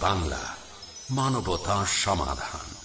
বাংলা মানবতা সমাধান।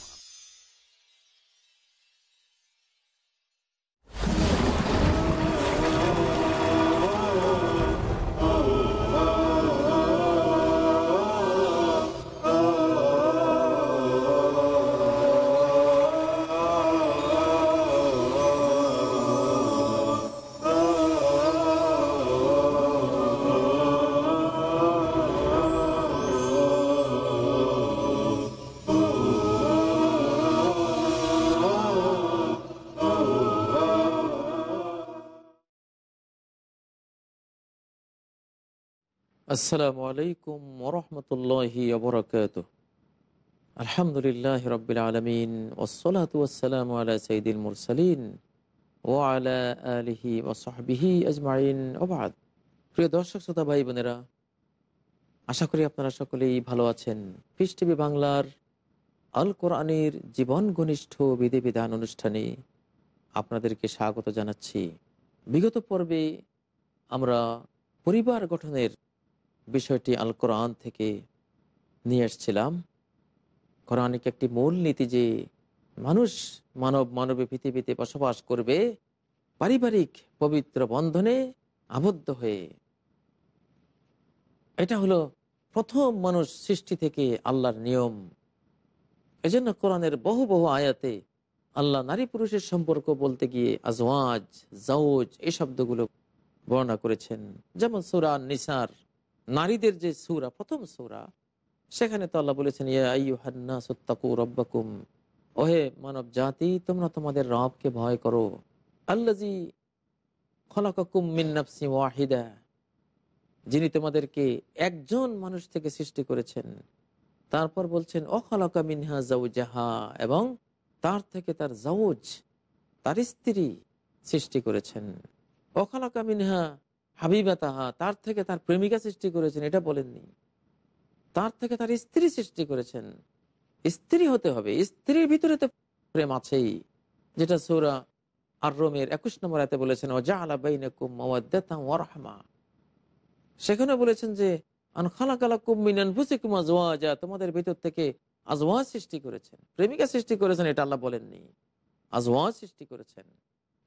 আসসালামু আলাইকুম ওরহমতুল্লাহি অবরাকাত আলহামদুলিল্লাহ রবিল আলমিন ওসলাত ওসালাম আলা সঈদুল মুরসালিন ও আলা আলিহি ওসহবিহি আজমাইন। ওবাদ প্রিয় দর্শক, শ্রোতা, ভাই, বোনেরা, আশা করি আপনারা সকলেই ভালো আছেন। পিস টিভি বাংলার আল কোরআনের জীবন ঘনিষ্ঠ বিধিবিধান অনুষ্ঠানে আপনাদেরকে স্বাগত জানাচ্ছি। বিগত পর্বে আমরা পরিবার গঠনের বিষয়টি আল কোরআন থেকে নিয়ে এসছিলাম। কোরআনিক একটি মূল নীতি যে মানুষ মানব, মানবে পৃথিবীতে বসবাস করবে, পারিবারিক পবিত্র বন্ধনে আবদ্ধ হয়ে। এটা হলো প্রথম মানুষ সৃষ্টি থেকে আল্লাহর নিয়ম। এজন্য কোরআনের বহু বহু আয়াতে আল্লাহ নারী পুরুষের সম্পর্ক বলতে গিয়ে আজওয়াজ জাউজ এই শব্দগুলো বর্ণনা করেছেন। যেমন সুরা নিসার নারীদের যে সুরা, প্রথম সুরা, সেখানে তো আল্লাহ বলেছেন ওহে মানব জাতি তোমরা তোমাদের রবকে ভয় করো। আল্লাজি ওয়াহিদা, যিনি তোমাদেরকে একজন মানুষ থেকে সৃষ্টি করেছেন। তারপর বলছেন অখলাকা মিনহা জাহা এবং তার থেকে তার জাউজ তার স্ত্রী সৃষ্টি করেছেন। অখলাকা মিনহা হাবিবা তাহা, তার থেকে তার প্রেমিকা সৃষ্টি করেছেন, এটা বলেননি। তার থেকে তার স্ত্রী সৃষ্টি করেছেন। স্ত্রী হতে হবে, স্ত্রীর ভিতরে তো প্রেম আছেই, যেটা সৌরা আর রোমের একুশ নম্বর এতে বলেছেন ও জা আলাবাইনাকুমা সেখানে বলেছেন যে তোমাদের ভিতর থেকে আজওয়া সৃষ্টি করেছেন, প্রেমিকা সৃষ্টি করেছেন, এটা আল্লাহ বলেননি। আজওয়া সৃষ্টি করেছেন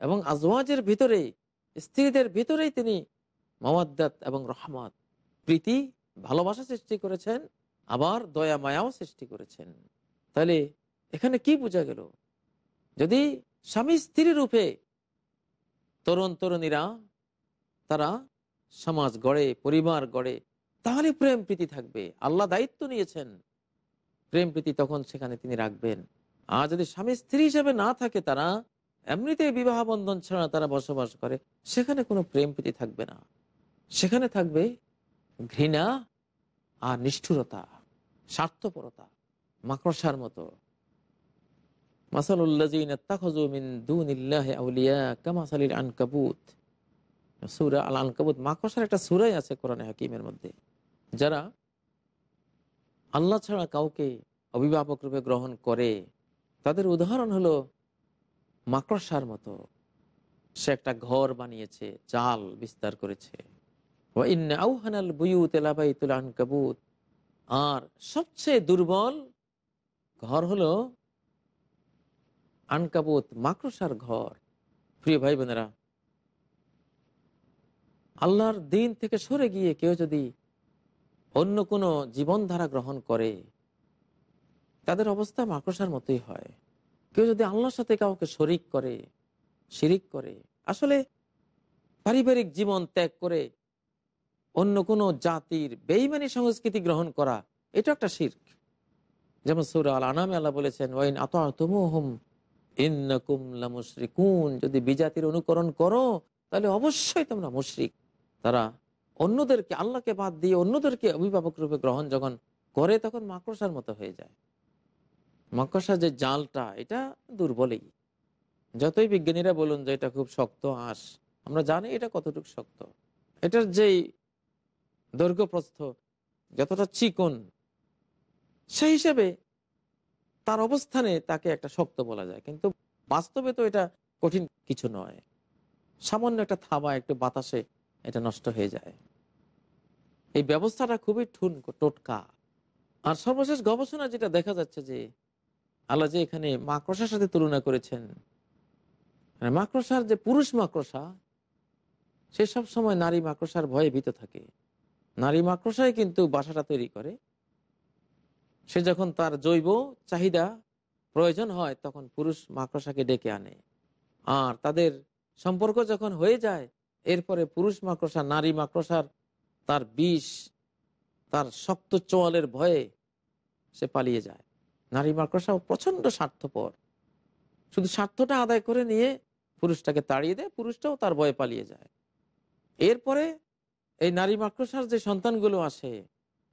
এবং আজওয়াজের ভিতরেই, স্ত্রীদের ভিতরেই তিনি মাওয়াদ্দাত এবং রহমত। প্রীতি ভালোবাসা সৃষ্টি করেছেন, আবার দয়া মায়াও সৃষ্টি করেছেন। তাহলে এখানে কি বোঝা গেল? যদি স্বামী স্ত্রী রূপে তরুণ তরুণীরা তারা সমাজ গড়ে, পরিবার গড়ে, তাহলে প্রেম প্রীতি থাকবে। আল্লাহ দায়িত্ব নিয়েছেন। প্রেম প্রীতি তখন সেখানে তিনি রাখবেন। আর যদি স্বামী স্ত্রী হিসেবে না থাকে তারা এমনিতে বিবাহ বন্ধন ছাড়া তারা বসবাস করে, সেখানে কোনো প্রেম প্রীতি থাকবে না। সেখানে থাকবে ঘৃণা আর নিষ্ঠুরতা, স্বার্থপরতা, মাকড়সার মতো। যারা আল্লাহ ছাড়া কাউকে অভিভাবক রূপে গ্রহণ করে। তাদের উদাহরণ হলো মাকড়সার মতো। সে একটা ঘর বানিয়েছে চাল বিস্তার করেছে। আর সবচেয়ে দুর্বল ঘর হলো আনকাবুত, মাকড়সার ঘর। প্রিয় ভাই বোনেরা আল্লাহর দিন থেকে সরে গিয়ে কেউ যদি অন্য কোনো জীবনধারা গ্রহণ করে, তাদের অবস্থা মাকড়সার মতোই হয়। কেউ যদি আল্লাহর সাথে কাউকে শরিক করে, শিরিক করে, আসলে পারিবারিক জীবন ত্যাগ করে অন্য কোনো জাতির বেইমানি সংস্কৃতি গ্রহণ করা এটা একটা শির্ক। যেমন সৌরা আল আনামে আল্লাহ বলেছেন, ওয়াইন আতহুম মুশরিকুন যদি বিজাতির অনুকরণ করো, তাহলে অবশ্যই তোমরা মুশরিক। তারা অন্যদেরকে, আল্লাহকে বাদ দিয়ে অন্যদেরকে অভিভাবক রূপে গ্রহণ যখন করে, তখন মাকড়সার মতো হয়ে যায়। মাকড়সার যে জালটা, এটা দুর্বলই। যতই বিজ্ঞানীরা বলুন যে এটা খুব শক্ত আঁশ, আমরা জানি এটা কতটুকু শক্ত। এটার যেই দৈর্ঘ্য প্রস্থ যতটা চিকন, সেই হিসেবে তার অবস্থানে তাকে একটা শক্ত বলা যায়। কিন্তু বাস্তবে তো এটা কঠিন কিছু নয়। সামান্য একটা থাবা, একটু বাতাসে এটা নষ্ট হয়ে যায়। এই ব্যবস্থাটা খুবই ঠুন, টোটকা। আর সর্বশেষ গবেষণা যেটা দেখা যাচ্ছে যে আল্লাহ যে এখানে মাকড়সার সাথে তুলনা করেছেন মানে মাকড়সার যে পুরুষ মাকড়সা, সে সব সময় নারী মাকড়সার ভয়ে ভীত থাকে। নারী মাকড়সাই কিন্তু বাসাটা তৈরি করে। সে যখন তার জৈব চাহিদা প্রয়োজন হয়, তখন পুরুষ মাকড়সাকে ডেকে আনে। আর তাদের সম্পর্ক যখন হয়ে যায়, এরপরে পুরুষ মাকড়সা, নারী মাকড়সার তার বিষ, তার শক্ত চোয়ালের ভয়ে সে পালিয়ে যায়। নারী মাকড়সা প্রচণ্ড স্বার্থপর। শুধু স্বার্থটা আদায় করে নিয়ে পুরুষটাকে তাড়িয়ে দেয়, পুরুষটাও তার ভয়ে পালিয়ে যায়। এরপরে এই নারী মাকড়সার যে সন্তানগুলো আসে,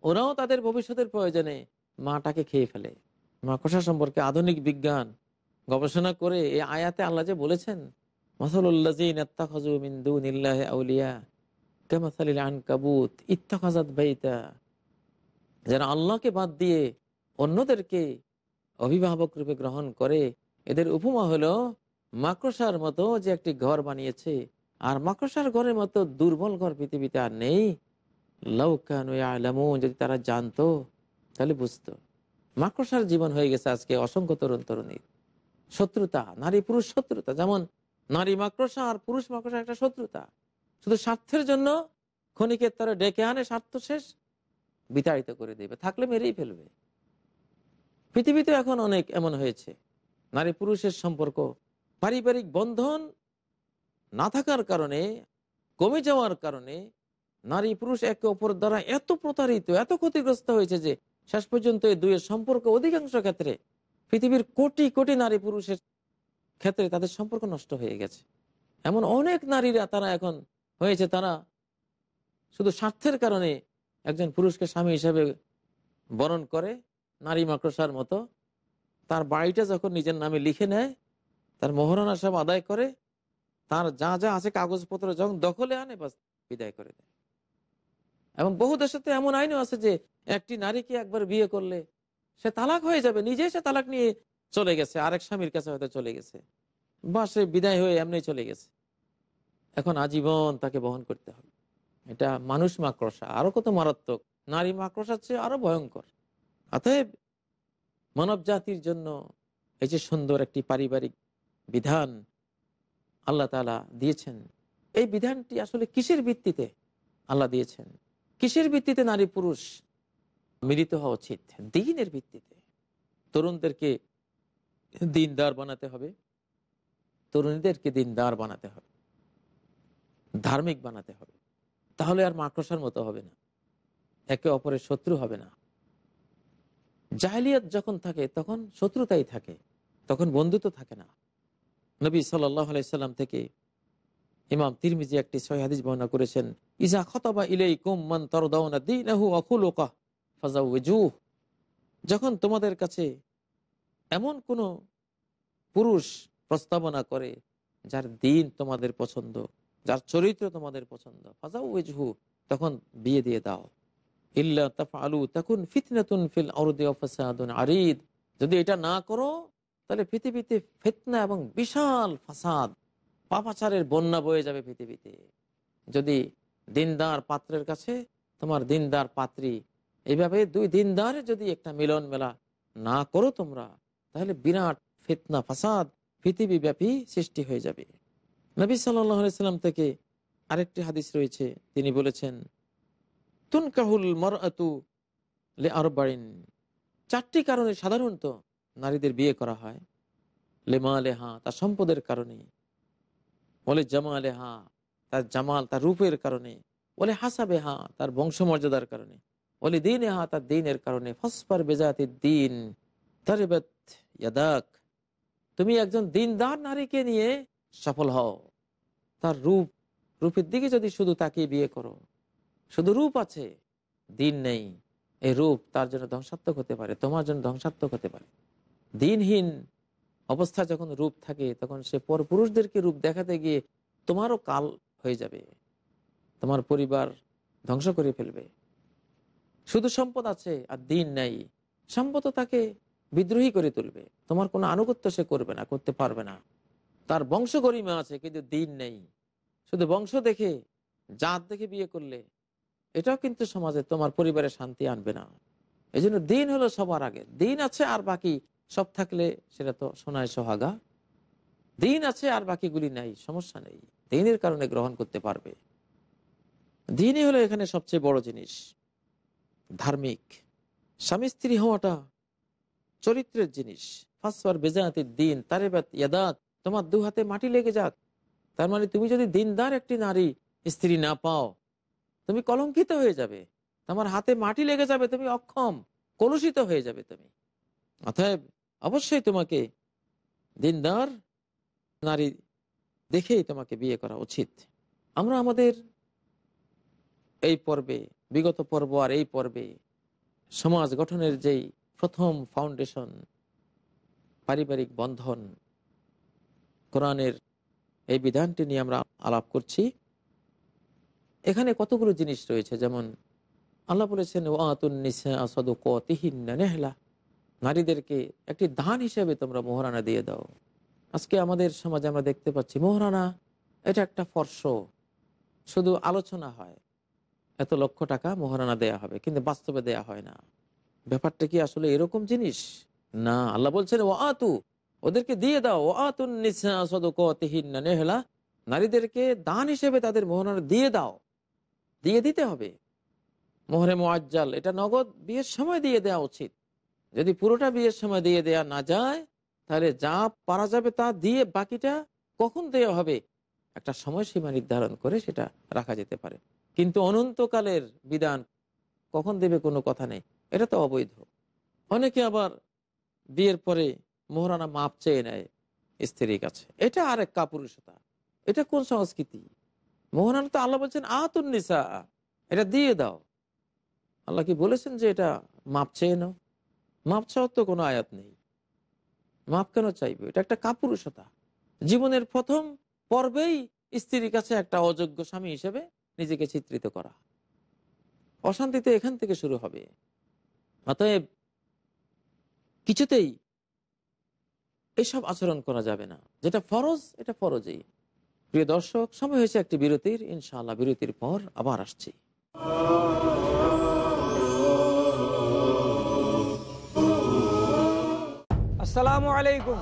ওরাও তাদের ভবিষ্যতের প্রয়োজনে মাটাকে খেয়ে ফেলে। মাকড়সা সম্পর্কে আধুনিক বিজ্ঞান গবেষণা করে এই আয়াতে আল্লাহ যে বলেছেন যারা আল্লাহকে বাদ দিয়ে অন্যদেরকে অভিভাবক রূপে গ্রহণ করে, এদের উপমা হলো, মাকড়সার মতো যে একটি ঘর বানিয়েছে আর মাকড়সার ঘরের মতো দুর্বল ঘর পৃথিবীতে আর নেই। লৌকান যদি তারা জানতো, তাহলে বুঝতো। মাকড়সার জীবন হয়ে গেছে আজকে অসংখ্য তরুণ তরুণীর শত্রুতা, নারী পুরুষ শত্রুতা। যেমন নারী মাকড়সা আর পুরুষ মাকড়সা একটা শত্রুতা। শুধু স্বার্থের জন্য ক্ষণিকের তারা ডেকে আনে, স্বার্থ শেষ, বিতাড়িত করে দেবে। থাকলে মেরেই ফেলবে। পৃথিবীতে এখন অনেক এমন হয়েছে। নারী পুরুষের সম্পর্ক, পারিবারিক বন্ধন না থাকার কারণে, কমে যাওয়ার কারণে নারী পুরুষ একে অপর দ্বারা এত প্রতারিত, এত ক্ষতিগ্রস্ত হয়েছে যে শেষ পর্যন্ত এই দুইয়ের সম্পর্ক অধিকাংশ ক্ষেত্রে পৃথিবীর কোটি কোটি নারী পুরুষের ক্ষেত্রে তাদের সম্পর্ক নষ্ট হয়ে গেছে। এমন অনেক নারীরা তারা এখন হয়েছে, তারা শুধু স্বার্থের কারণে একজন পুরুষকে স্বামী হিসেবে বরণ করে, নারী মাকড়সার মতো। তার বাড়িটা যখন নিজের নামে লিখে নেয়, তার মোহরানা সব আদায় করে তার যা যা আছে কাগজপত্র যখন দখলে আনে, বাস বিদায় করে দেয়। এবং বহু দেশে তো এমন আইনও আছে যে একটি নারীকে একবার বিয়ে করলে সে তালাক হয়ে যাবে নিজে সে তালাক নিয়ে চলে গেছে, আরেক স্বামীর কাছে হয়তো চলে গেছে। বা সে বিদায় হয়ে এমনি চলে গেছে। এখন আজীবন তাকে বহন করতে হবে। এটা মানুষ মাকড়সা আরও কত মারাত্মক। নারী মাকড়সার চেয়ে আরও ভয়ঙ্কর। অতএব মানব জাতির জন্য এই যে সুন্দর একটি পারিবারিক বিধান আল্লাহ তালা দিয়েছেন। এই বিধানটি আসলে কিসের ভিত্তিতে আল্লাহ দিয়েছেন? কিসের ভিত্তিতে নারী পুরুষ মিলিত হওয়া উচিত? দিনের ভিত্তিতে। তরুণদেরকে দিনদার বানাতে হবে। তরুণীদেরকে দিনদার বানাতে হবে। ধার্মিক বানাতে হবে। তাহলে আর মাকড়সার মতো হবে না। একে অপরের শত্রু হবে না। জাহেলিয়াত যখন থাকে, তখন শত্রুতাই থাকে। তখন বন্ধুত্ব থাকে না। নবী সাল্লাম থেকে ইমাম তিরমিজি একটি সহিদ বর্ণনা করেছেন, ইজা খতবা ফাজাউজুহ যখন তোমাদের কাছে এমন কোন পুরুষ প্রস্তাবনা করে যার দিন তোমাদের পছন্দ, যার চরিত্র তোমাদের পছন্দ ফাজাউজহু তখন বিয়ে দিয়ে দাও। ইল্লা তাফআলু, তাকুন ফিতনাতুন ফিল আরদি ওয়া ফাসাদুন আরিদ। যদি এটা না করো তাহলে পৃথিবীতে ফিতনা এবং বিশাল ফাসাদ পাপাচারের বন্যা বয়ে যাবে পৃথিবীতে। যদি দিনদার পাত্রের কাছে তোমার দিনদার পাত্রী, এইভাবে দুই দিনদারে যদি একটা মিলন মেলা না করো তোমরা, তাহলে বিরাট ফিতনা, ফাসাদ পৃথিবী ব্যাপী সৃষ্টি হয়ে যাবে। নবী সাল্লাম থেকে আরেকটি হাদিস রয়েছে, তিনি বলেছেন তুন তুনকাহুল মরআতু লে আরবাইন। চারটি কারণে সাধারণত নারীদের বিয়ে করা হয়। লেমা লেহা তার সম্পদের কারণে। বলে জামা লেহা তার জামাল, তার রূপের কারণে। বলে হাসাবে হা, তার বংশমর্যাদার কারণে। বলে দিন হা, তার দিনের কারণে। ফসফার বেজাতি দিন তুমি একজন দিনদার নারীকে নিয়ে সফল হও। তার রূপ, রূপের দিকে যদি শুধু তাকিয়ে বিয়ে করো। শুধু রূপ আছে, দিন নেই। এই রূপ তার জন্য ধ্বংসাত্মক হতে পারে, তোমার জন্য ধ্বংসাত্মক হতে পারে। দিনহীন অবস্থা যখন রূপ থাকে, তখন সে পর পুরুষদেরকে রূপ দেখাতে গিয়ে তোমারও কাল হয়ে যাবে। তোমার পরিবার ধ্বংস করে ফেলবে। শুধু সম্পদ আছে আর দিন নেই। সম্পদ তাকে বিদ্রোহী করে তুলবে। তোমার কোনো আনুগত্য সে করবে না, করতে পারবে না। তার বংশ গরিমা আছে, কিন্তু দিন নেই। শুধু বংশ দেখে, জাত দেখে বিয়ে করলে, এটাও কিন্তু সমাজে তোমার পরিবারে শান্তি আনবে না। এই জন্য দিন হলো সবার আগে। দিন আছে আর বাকি সব থাকলে সেটা তো সোনায় সোহাগা। দিন আছে আর বাকিগুলি নাই, সমস্যা নেই। দিনের কারণে গ্রহণ করতে পারবে। দিনই হলো এখানে সবচেয়ে বড় জিনিস। ধার্মিক। স্বামী স্ত্রী হওয়াটা চরিত্রের জিনিস। ফাঁসবার বেজাতির দিন। তারে ইয়াদাত, তোমার দু হাতে মাটি লেগে যাক। তার মানে তুমি যদি দিনদার একটি নারী স্ত্রী না পাও, তুমি কলঙ্কিত হয়ে যাবে। তোমার হাতে মাটি লেগে যাবে, তুমি অক্ষম, কলুষিত হয়ে যাবে তুমি। অতএব অবশ্যই তোমাকে দিনদার নারী দেখেই তোমাকে বিয়ে করা উচিত। আমরা আমাদের এই পর্বে, বিগত পর্ব আর এই পর্বে সমাজ গঠনের যেই প্রথম ফাউন্ডেশন পারিবারিক বন্ধন, কোরআনের এই বিধানটি নিয়ে আমরা আলাপ করছি। এখানে কতগুলো জিনিস রয়েছে? যেমন আল্লাহ বলেছেন নেহলা। নারীদেরকে একটি দান হিসেবে তোমরা মোহরানা দিয়ে দাও। আজকে আমাদের সমাজে আমরা দেখতে পাচ্ছি, মোহরানা এটা একটা ফর্শ শুধু আলোচনা হয়, এত লক্ষ টাকা মোহরানা দেয়া হবে, কিন্তু বাস্তবে দেয়া হয় না। ব্যাপারটা কি আসলে এরকম জিনিস? না, আল্লাহ বলছেন ও আতু ওদেরকে দিয়ে দাও ও নেহলা, নারীদেরকে দান হিসেবে তাদের মোহরানা দিয়ে দাও। দিয়ে দিতে হবে। মোহরে মোয়াজ্জাল, এটা নগদ বিয়ের সময় দিয়ে দেওয়া উচিত। যদি পুরোটা বিয়ের সময় দিয়ে দেয়া না যায়, তাহলে যা পারা যাবে তা দিয়ে বাকিটা কখন দেওয়া হবে? একটা সময়সীমা নির্ধারণ করে সেটা রাখা যেতে পারে। কিন্তু অনন্তকালের বিধান কখন দেবে কোনো কথা নেই। এটা তো অবৈধ। অনেকে আবার বিয়ের পরে মোহরানা মাপ চেয়ে নেয়, স্ত্রীর কাছে। এটা আর এক কাপুরুষতা। এটা কোন সংস্কৃতি? মোহরানা তো আল্লাহ বলছেন, আতুন নিসা। এটা দিয়ে দাও। আল্লাহ কি বলেছেন যে এটা মাপ চেয়ে নাও? মাপ চাওয়ার তো কোনো আয়াত নেই। মাপ কেন চাইবে? এটা একটা কাপুরুষতা। জীবনের প্রথম পর্বেই স্ত্রীর কাছে একটা অযোগ্য স্বামী হিসেবে নিজেকে চিত্রিত করা। অশান্তিতে এখান থেকে শুরু হবে। অতএব কিছুতেই এসব আচরণ করা যাবে না। যেটা ফরজ, এটা ফরজই। প্রিয় দর্শক, সময় হয়েছে একটি বিরতির। ইনশাআল্লাহ বিরতির পর আবার আসছি। আসসালামু আলাইকুম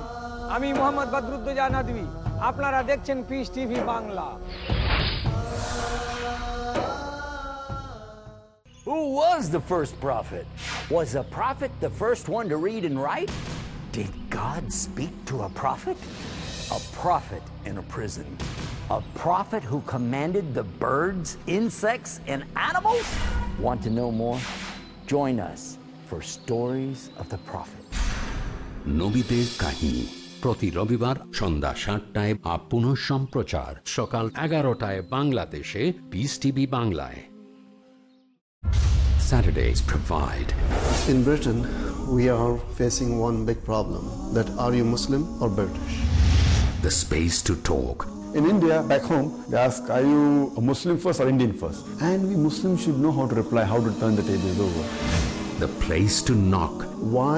আমি মোহাম্মদ বদরুদ্দোজা নদী আপনারা দেখছেন Peace TV Bangla Who was the first prophet? Was a prophet the first one to read and write? Did God speak to a prophet? A prophet in a prison. A prophet who commanded the birds, insects, and animals? Want to know more? Join us for Stories of the Prophet. নবীদের কাহিনী প্রতি রবিবার সন্ধ্যা সাতটায় up পুনঃ সম্প্রচার সকাল এগারোটায় বাংলাদেশে পিস টিভি বাংলায় Saturdays provide. In Britain, we are facing one big problem that are you Muslim or British? The space to talk. In India, back home, they ask, are you a Muslim first or Indian first? And we Muslims should know how to reply, how to turn the tables over. The place to knock. Why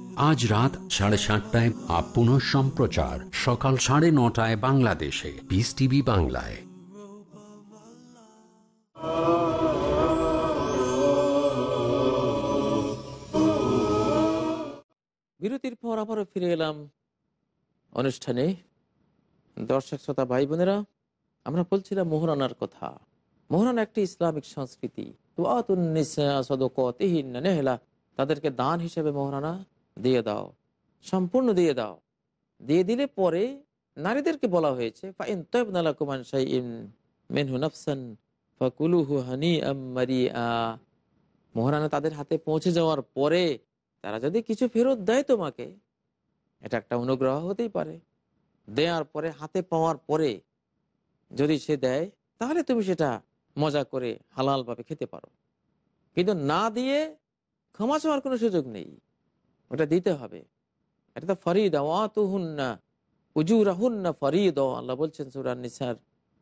আজ রাত সাড়ে সাতটায় up সম্প্রচার। সকাল সাড়ে নটায় বাংলাদেশে। Peace TV বাংলায়। বিরতির পর আবারও ফিরে এলাম অনুষ্ঠানে। দর্শক, শ্রোতা, ভাই, বোনেরা, আমরা বলছিলাম মোহরানার কথা। মোহরানা একটি ইসলামিক সংস্কৃতি। তাদেরকে দান হিসেবে মোহরানা দিয়ে দাও, সম্পূর্ণ দিয়ে দাও। দিয়ে দিলে পরে নারীদেরকে বলা হয়েছে কুমান হানি মারিআ তাদের হাতে পৌঁছে যাওয়ার পরে তারা যদি কিছু ফেরত দেয় তোমাকে, এটা একটা অনুগ্রহ হতেই পারে। দেওয়ার পরে, হাতে পাওয়ার পরে যদি সে দেয়, তাহলে তুমি সেটা মজা করে হালালভাবে খেতে পারো। কিন্তু না দিয়ে ক্ষমা চাওয়ার কোনো সুযোগ নেই। ওটা দিতে হবে। এটা তো ফরিদ ওয়াতুহুন্না উজুরাহুন্না ফরিদ। আল্লাহ বলছেন সুরান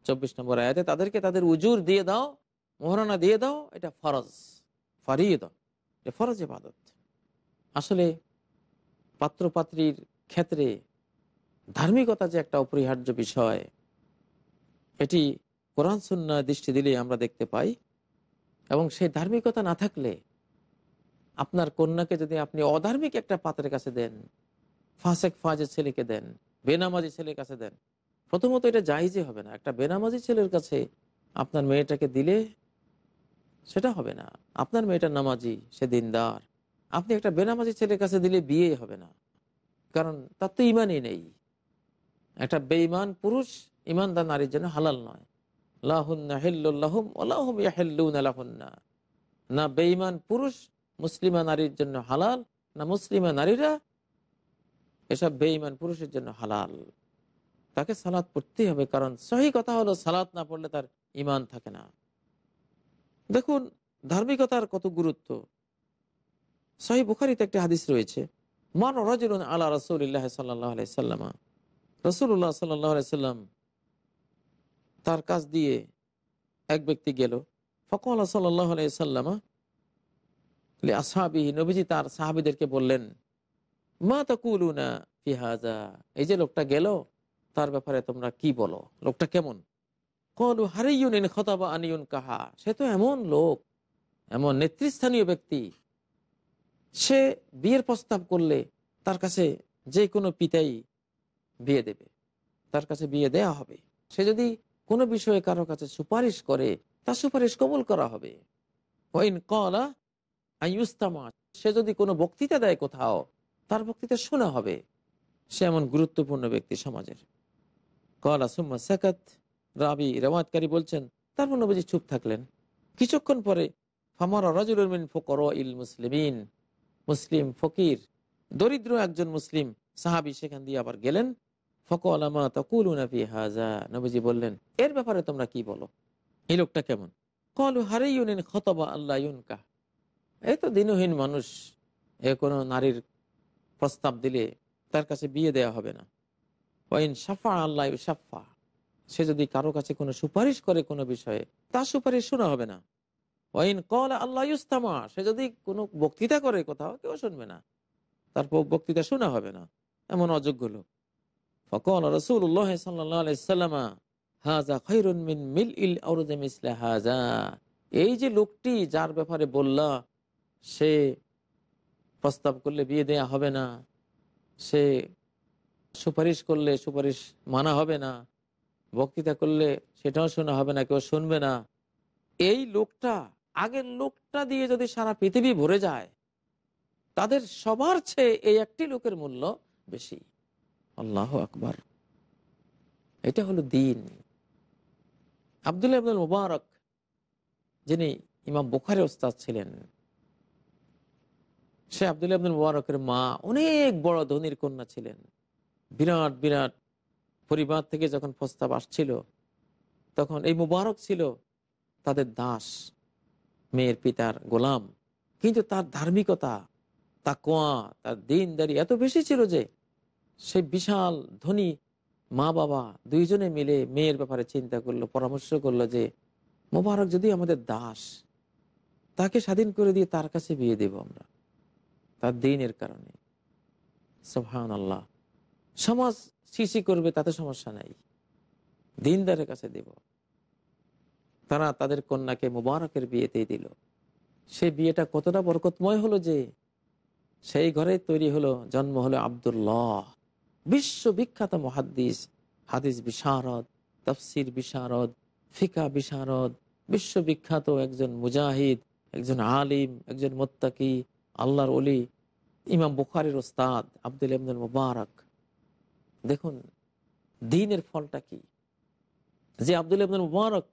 চব্বিশ নম্বর আয়াতে, তাদেরকে তাদের উজুর দিয়ে দাও, মোহরানা দিয়ে দাও, এটা ফরজ, ফরিদ, এটা ফরজ ইবাদত। আসলে পাত্রপাত্রীর ক্ষেত্রে ধার্মিকতা যে একটা অপরিহার্য বিষয়, এটি কোরআন সুন্না দৃষ্টি দিলে আমরা দেখতে পাই, এবং সেই ধার্মিকতা না থাকলে আপনার কন্যাকে যদি আপনি অধার্মিক একটা পাত্রের কাছে দেন, ফাঁসেক ফাজের ছেলেকে দেন, বেনামাজি ছেলের কাছে দেন, প্রথমত এটা জাহিজই হবে না। একটা বেনামাজি ছেলের কাছে আপনার মেয়েটাকে দিলে সেটা হবে না। আপনার মেয়েটা নামাজি, সে দিনদার। আপনি একটা বেনামাজি ছেলের কাছে দিলে বিয়ে হবে না। কারণ তার তো ইমানই নেই। একটা বেঈমান পুরুষ, ইমানদার নারীর জন্য হালাল নয়। লাহুন্না হিল্লুল্লাহুম ওলাহুম ইয়াহিল্লুন লাহুন্না। না বেঈমান পুরুষ মুসলিমা নারীর জন্য হালাল না মুসলিমা নারীরা এসব বেঈমান পুরুষের জন্য হালাল? তাকে সালাত পড়তেই হবে, কারণ সহি কথা হলো সালাত না পড়লে তার ইমান থাকে না। দেখুন, ধার্মিকতার কত গুরুত্ব। সহি বুখারিতে একটি হাদিস রয়েছে, মান রাজুলুন আলা রসুল্লাহ সাল্লাহ সাল্লামা। রসুল্লাহ সাল্লাহ সাল্লাম তার কাছ দিয়ে এক ব্যক্তি গেল, ফকল সাল্লাহ সাল্লামা আসহাবি নবীজি তার সাহাবিদেরকে বললেন, মা তাকুলুনা ফিহাজা এই যে লোকটা গেল, তার ব্যাপারে তোমরা কি বলো? লোকটা কেমন? কলু হারিউন ইন খতাবা আনিউন কাহা সে তো এমন লোক, এমন নেতৃস্থানীয় ব্যক্তি। সে বিয়ের প্রস্তাব করলে তার কাছে যে কোনো পিতাই বিয়ে দেবে। তার কাছে বিয়ে দেয়া হবে। সে যদি কোনো বিষয়ে কারও কাছে সুপারিশ করে, তার সুপারিশ কবুল করা হবে। ওইন কলা সে যদি কোনো বক্তৃতা দেয় কোথাও, তার বক্তৃতা শোনা হবে। সে এমন গুরুত্বপূর্ণ ব্যক্তি সমাজের। কলা সুম্মা সাকাত, রাবি রেওয়াতকারী বলছেন তারপর নবীজি চুপ থাকলেন। কিছুক্ষণ পরে, ফামার রাজুলমিন ফকর ইল মুসলিমিন। মুসলিম ফকির, দরিদ্র একজন মুসলিম সাহাবি সেখান দিয়ে আবার গেলেন। ফকল আমা তকুলুনাফি হাজা নবীজি বললেন, এর ব্যাপারে তোমরা কি বলো? এই লোকটা কেমন? কলু হারে ইউনিন খতবা আল্লাহ ইউনকা এই তো দিনহীন মানুষ এ কোনো নারীর প্রস্তাব দিলে তার কাছে বিয়ে দেয়া হবে না। ওয়াইন সাফা আল্লাহ সাফা সে যদি কারও কাছে কোনো সুপারিশ করে কোনো বিষয়ে, তার সুপারিশ শোনা হবে না। ওয়াইন কল আল্লাহ ইস্তামা। সে যদি কোনো বক্তৃতা করে কোথাও, কেউ শুনবে না। তার বক্তৃতা শোনা হবে না। এমন অযোগ্য লোক। ফকল রসুল্লাহ সাল্লামা হাজা খৈরুন মিন মিল ইল হাজা এই যে লোকটি যার ব্যাপারে বললা সে প্রস্তাব করলে বিয়ে দেয়া হবে না। সে সুপারিশ করলে সুপারিশ মানা হবে না। বক্তৃতা করলে সেটাও শোনা হবে না, কেউ শুনবে না। এই লোকটা, আগের লোকটা দিয়ে যদি সারা পৃথিবী ভরে যায়, তাদের সবার চেয়ে এই একটি লোকের মূল্য বেশি। আল্লাহ আকবার। এটা হলো দিন। আবদুল্লাহ আব্দুল মুবারক, যিনি ইমাম বুখারের ওস্তাদ ছিলেন সে আবদুল্লাহ আব্দুল মুবারকের মা অনেক বড় ধনির কন্যা ছিলেন। বিরাট বিরাট পরিবার থেকে যখন প্রস্তাব আসছিল, তখন এই মুবারক ছিল তাদের দাস, মেয়ের পিতার গোলাম। কিন্তু তার ধার্মিকতা তা কোয়া তার দিনদারি এত বেশি ছিল যে সে বিশাল ধনী মা বাবা দুইজনে মিলে মেয়ের ব্যাপারে চিন্তা করল, পরামর্শ করল যে, মোবারক যদি আমাদের দাস, তাকে স্বাধীন করে দিয়ে তার কাছে বিয়ে দেব আমরা। তার দিনের কারণে। সোহান আল্লাহ সমাজ সিসি করবে, তাতে সমস্যা নাই। দিনদারের কাছে দেব। তারা তাদের কন্যাকে মুবারকের বিয়েতেই দিল। সেই বিয়েটা কতটা বরকতময় হলো যে, সেই ঘরে তৈরি হলো, জন্ম হলো আবদুল্লাহ। বিশ্ববিখ্যাত মহাদ্দিস, হাদিস বিশারদ, তফসির বিশারদ, ফিকা বিশারদ, বিশ্ববিখ্যাত একজন মুজাহিদ, একজন আলিম, একজন মোত্তাকি আল্লাহর অলি ইমাম বুখারের ওস্তাদ আব্দুল ইবনুল মুবারক। দেখুন, দিনের ফলটা কি? যে আবদুল ইবনুল মুবারক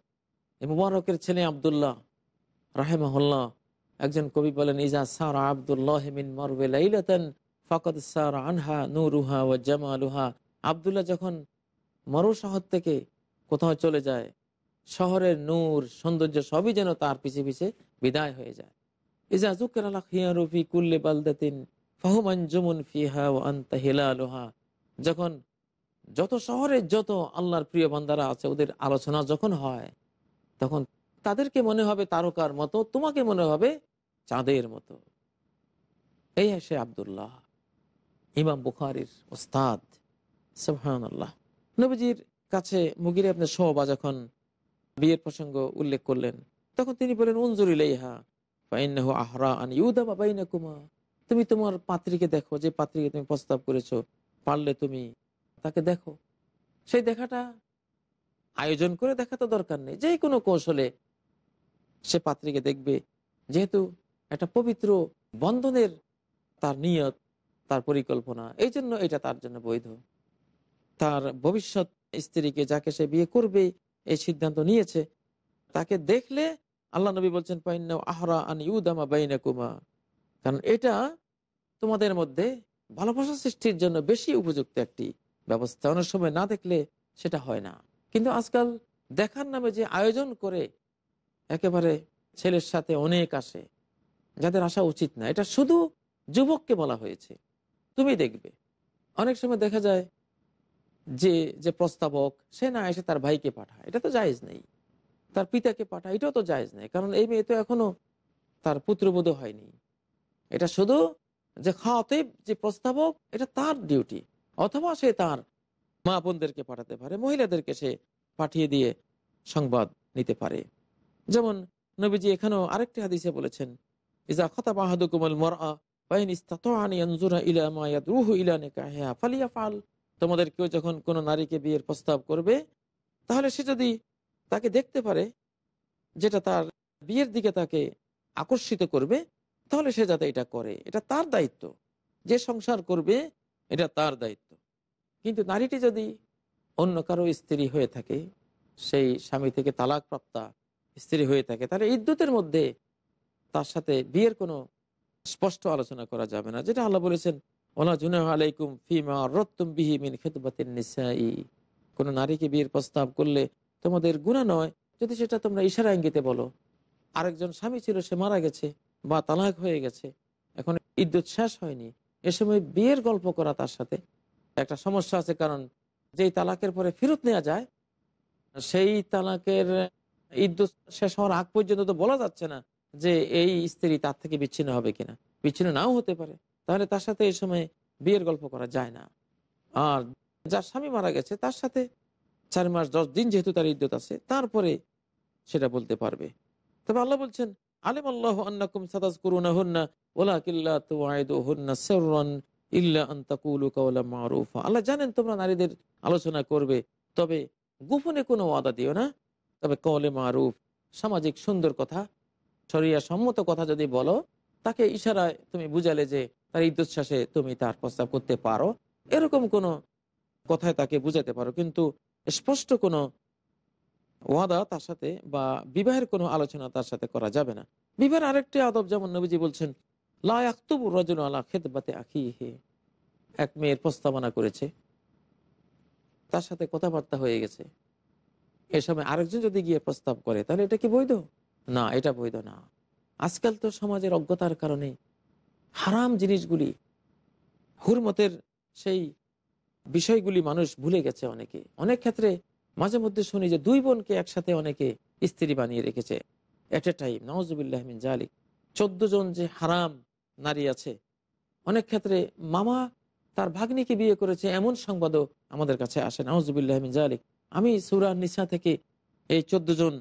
মুবারকের ছেলে আবদুল্লাহ রাহেমাহুল্লাহ, একজন কবি বলেন, ইজা সারা আবদুল্লাহ মিন মারবে লাইলাতান, ফাকাদ সারা আনহা নূরুহা ওয়া জামালুহা। আবদুল্লাহ যখন মরু শহর থেকে কোথাও চলে যায়, শহরের নূর, সৌন্দর্য সবই যেন তার পিছে পিছে বিদায় হয়ে যায়। যখন যত শহরে যত আল্লাহর প্রিয় বান্দারা আছে, ওদের আলোচনা যখন হয়, তখন তাদেরকে মনে হবে তারকার মতো, তোমাকে মনে হবে চাঁদের মতো। এই আসে আবদুল্লাহ, ইমাম বুখারির ওস্তাদ। সুবহান আল্লাহ নবীজির কাছে মুগিরে আপনি সোহবা যখন বিয়ের প্রসঙ্গ উল্লেখ করলেন, তখন তিনি বলেন, উনজুর ফাইন্নাহু আহরা আন তুমি তোমার পাত্রীকে দেখো, যে পাত্রীকে তুমি প্রস্তাব করেছ, পারলে তুমি তাকে দেখো। সেই দেখাটা আয়োজন করে দেখা তো দরকার নেই। যে কোনো কৌশলে সে পাত্রীকে দেখবে। যেহেতু একটা পবিত্র বন্ধনের তার নিয়ত, তার পরিকল্পনা, এই জন্য এটা তার জন্য বৈধ। তার ভবিষ্যৎ স্ত্রীকে যাকে সে বিয়ে করবে, এই সিদ্ধান্ত নিয়েছে, তাকে দেখলে আল্লাহ নবী বলছেন আহরা আন ইউদামা বাইনা কুমা কারণ এটা তোমাদের মধ্যে ভালোবাসা সৃষ্টির জন্য বেশি উপযুক্ত একটি ব্যবস্থা। অনেক সময় না দেখলে সেটা হয় না। কিন্তু আজকাল দেখার নামে যে আয়োজন করে একেবারে ছেলের সাথে অনেক আসে, যাদের আসা উচিত না। এটা শুধু যুবককে বলা হয়েছে। তুমি দেখবে, অনেক সময় দেখা যায় যে যে প্রস্তাবক, সে না এসে তার ভাইকে পাঠায়। এটা তো জায়েজ নেই। তার পিতাকে পাঠায়, এটাও তো জায়েজ নেই। কারণ এই মেয়ে তো এখনও তার পুত্রবোধ হয়নি। এটা শুধু যে খাওয়াতে যে প্রস্তাবক, এটা তার ডিউটি অথবা সে তার মা বোনদেরকে পাঠাতে পারে, মহিলাদেরকে সে পাঠিয়ে দিয়ে সংবাদ নিতে পারে। যেমন নবীজি এখানেও আরেকটি হাদিসে বলেছেন, ইজা খতা বাহাদুকুমল মরআ ওয়াইন ইস্তাতাআনি ইয়ানজুরা ইলা মা ইয়াদরুহু ইলা নিকাহিহা ফালিয়াফআল। তোমাদের কেউ যখন কোনো নারীকে বিয়ের প্রস্তাব করবে, তাহলে সে যদি তাকে দেখতে পারে যেটা তার বিয়ের দিকে তাকে আকর্ষিত করবে, তাহলে সে যাতে এটা করে। এটা তার দায়িত্ব। যে সংসার করবে, এটা তার দায়িত্ব। কিন্তু নারীটি যদি অন্য কারও স্ত্রী হয়ে থাকে, সেই স্বামী থেকে তালাক প্রাপ্তা স্ত্রী হয়ে থাকে, তাহলে ইদ্যুতের মধ্যে তার সাথে বিয়ের কোনো স্পষ্ট আলোচনা করা যাবে না। যেটা আল্লাহ বলেছেন, ওলা জুনা আলাইকুম ফিমা রত্তুম বিহি মিন খেতবাতিন নিসাই। কোনো নারীকে বিয়ের প্রস্তাব করলে তোমাদের গুণা নয়, যদি সেটা তোমরা ইশারা ইঙ্গিতে বলো। আরেকজন স্বামী ছিল, সে মারা গেছে বা তালাক হয়ে গেছে। এখন ইদ্যুৎ শেষ হয়নি। এ সময় বিয়ের গল্প করা তার সাথে। একটা সমস্যা আছে, কারণ যেই তালাকের পরে ফেরত নেওয়া যায়, সেই তালাকের ইদ্যুৎ শেষ হওয়ার আগ পর্যন্ত তো বলা যাচ্ছে না যে এই স্ত্রী তার থেকে বিচ্ছিন্ন হবে কিনা। বিচ্ছিন্ন নাও হতে পারে। তাহলে তার সাথে এই সময় বিয়ের গল্প করা যায় না। আর যার স্বামী মারা গেছে, তার সাথে চার মাস, দশ দিন যেহেতু তার ইদ্যুৎ আছে, তারপরে সেটা বলতে পারবে। তবে আল্লাহ বলছেন, আলিম আল্লাহ আন্নাকুম সাদাস করুনা হন্না ওলা কিল্লা তুয়াইদু হন্না সেরন ইল্লা আন্তাকুলু কাওলা মারুফা। আল্লাহ জানেন তোমরা নারীদের আলোচনা করবে, তবে গোপনে কোনো ওয়াদা দিও না। তবে কওলে মারুফ, সামাজিক সুন্দর কথা শরিয়া সম্মত কথা যদি বলো, তাকে ইশারায় তুমি বুঝালে যে তার ইদ্যুৎ শেষে তুমি তার প্রস্তাব করতে পারো। এরকম কোনো কথায় তাকে বুঝাতে পারো। কিন্তু স্পষ্ট কোনো ওয়াদা তার সাথে বা বিবাহের কোনো আলোচনা তার সাথে করা যাবে না। বিবাহের আরেকটি আদব যেমন নবীজি বলছেন লায়াক্তবুর রজন আলা খেতবাতে আখি হে এক মেয়ের প্রস্তাবনা করেছে। তার সাথে কথাবার্তা হয়ে গেছে। এ সময় আরেকজন যদি গিয়ে প্রস্তাব করে, তাহলে এটা কি বৈধ? না, এটা বৈধ না। আজকাল তো সমাজের অজ্ঞতার কারণে হারাম জিনিসগুলি, হুরমতের সেই বিষয়গুলি মানুষ ভুলে গেছে অনেকে। অনেক ক্ষেত্রে মাঝে মধ্যে শুনি যে দুই বোনকে একসাথে অনেকে স্ত্রী বানিয়ে রেখেছে। এট এ টাইম নওয়াজবিল্লাহমিন জালিক, চোদ্দ জন যে হারাম নারী আছে, অনেক ক্ষেত্রে মামা তার ভাগ্নিকে বিয়ে করেছে, এমন সংবাদও আমাদের কাছে আসে নওয়াজবিল্লাহমিন জালিক। আমি সুরা নিসা থেকে এই চোদ্দ জন,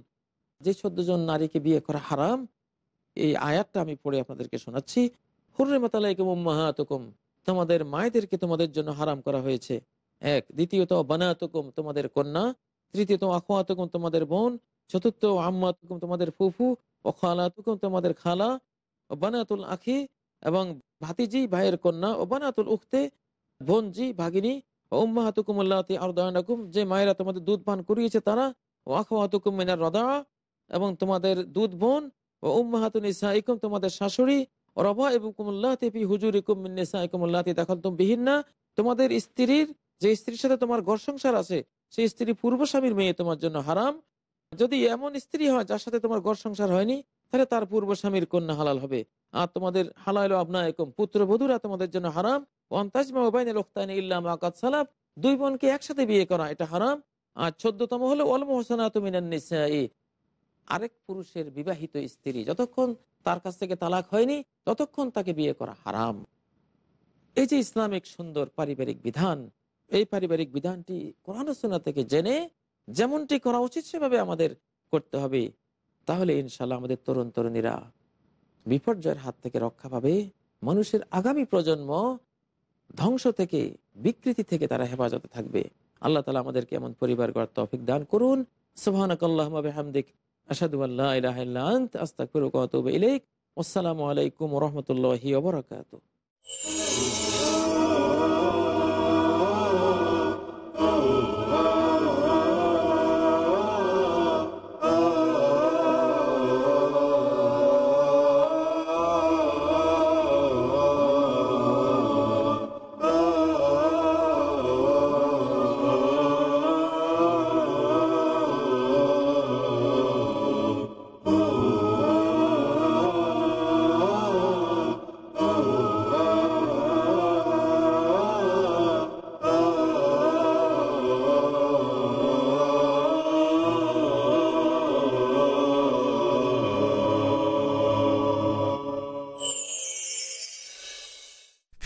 যে চোদ্দ জন নারীকে বিয়ে করা হারাম, এই আয়াতটা আমি পড়ে আপনাদেরকে শোনাচ্ছি। হুর্রে মাহাতুকুম তোমাদের মায়েদেরকে তোমাদের জন্য হারাম করা হয়েছে। এক, দ্বিতীয়ত, বানাতুকুম, তোমাদের কন্যা। তৃতীয়ত, আখওয়াতুকুম, তোমাদের বোন। চতুর্থ, আম্মাতুকুম, তোমাদের ফুফু। ও খালাতুকুম, তোমাদের খালা। ও বানাতুল আখি এবং ভাতিজি, ভাইয়ের কন্যা। ও বানাতুল উখতে, বোনজি, ভাগিনী। ও উম্মাহাতুকুম আল্লাহতি আরদানাকুম, যে মায়েরা তোমাদের দুধ পান করিয়েছে তারা। ও আখওয়াতুকুম মিনার রদা এবং তোমাদের দুধ বোন। ও উম্মাহাতুন ইসাইকুম তোমাদের শাশুড়ি। রবা এবং আল্লাহতি দাখালতুম বিহিন্না। তোমাদের স্ত্রীর, যে স্ত্রীর সাথে তোমার ঘর সংসার আছে, সেই স্ত্রী পূর্ব স্বামীর মেয়ে তোমার জন্য হারাম। যদি এমন স্ত্রী হয়, যার সাথে তোমার ঘর সংসার হয়নি, তাহলে তার পূর্ব স্বামীর কন্যা হালাল হবে। আর তোমাদের হালাল আপনার পুত্র বধুরা তোমাদের জন্য হারাম। সালাফ। দুই বোনকে একসাথে বিয়ে করা, এটা হারাম। আর চোদ্দতম হলো অলম হোসেনা তুমিনান আরেক পুরুষের বিবাহিত স্ত্রী যতক্ষণ তার কাছ থেকে তালাক হয়নি, ততক্ষণ তাকে বিয়ে করা হারাম। এই যে ইসলামিক সুন্দর পারিবারিক বিধান, এই পারিবারিক বিধানটি কোরআন সুন্নাহ থেকে জেনে যেমনটি করা উচিত সেভাবে আমাদের করতে হবে, তাহলে ইনশাল্লাহ আমাদের তরুণ তরুণীরা বিপর্যয়ের হাত থেকে রক্ষা পাবে, মানুষের আগামী প্রজন্ম ধ্বংস থেকে, বিকৃতি থেকে তারা হেফাজতে থাকবে। আল্লাহ তালা আমাদেরকে এমন পরিবার গড়ার তৌফিক দান করুন। সুবহানাকাল্লাহুম্মাবিহামদিক আশহাদু আল্লাহ আসসালামু আলাইকুম রাহমাতুল্লাহি ওয়া